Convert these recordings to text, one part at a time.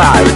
Spotify.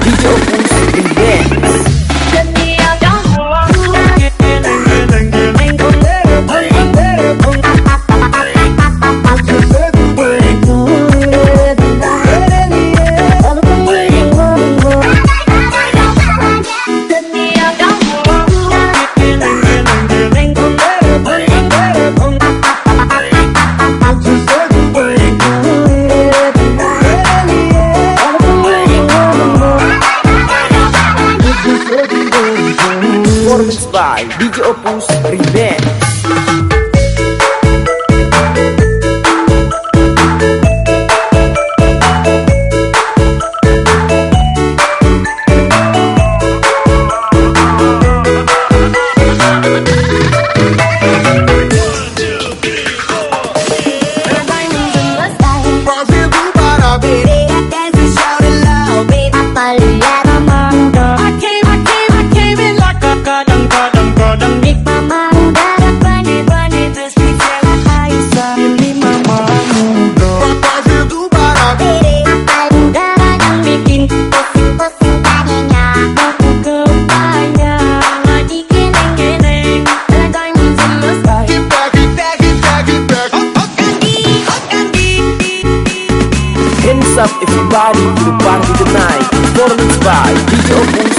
DJ Opus Remix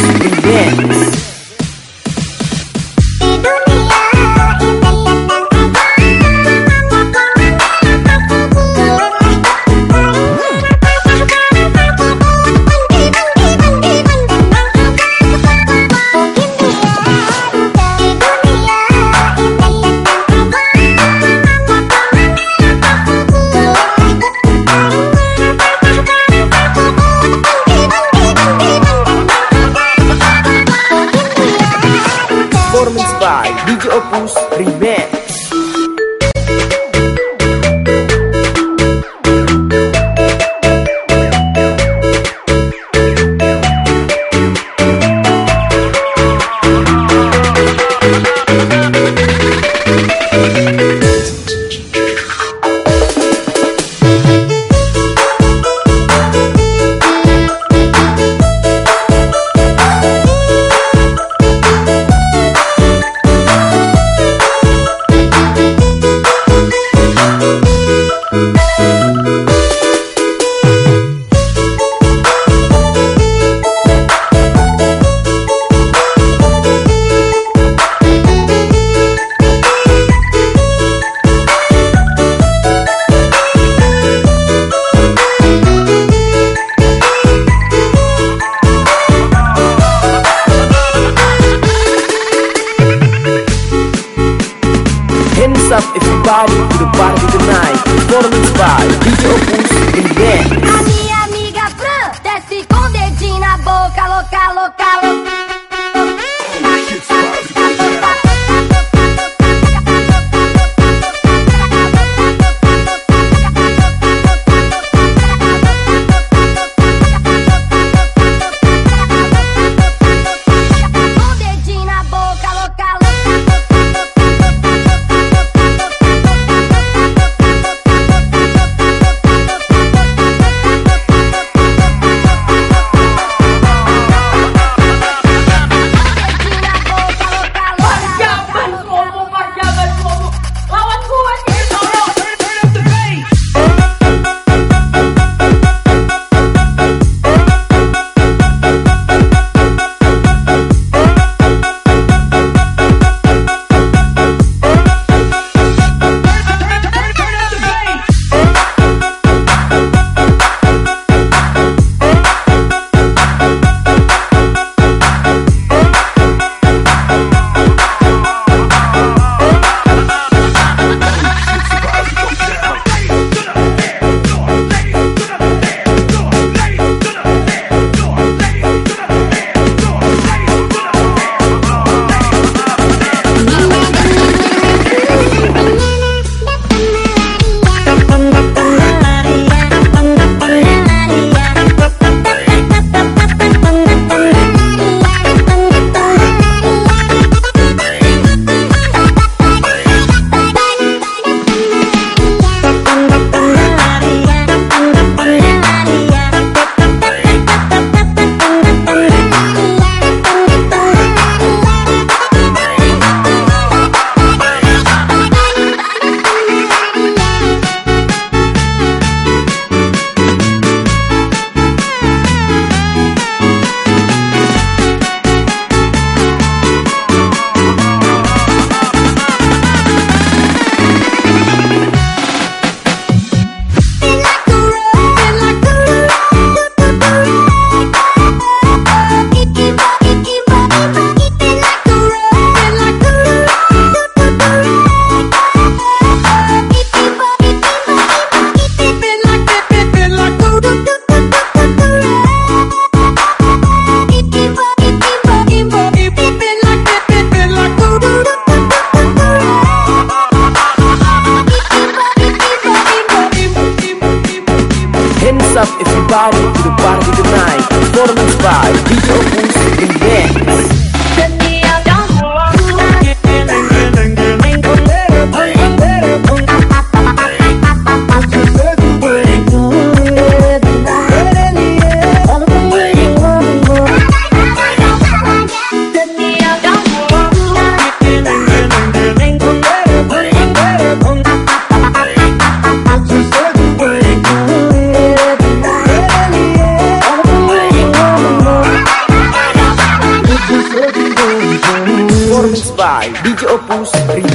louca, louca, louca. body to the body of the night. Performance by DJ Opus Prima.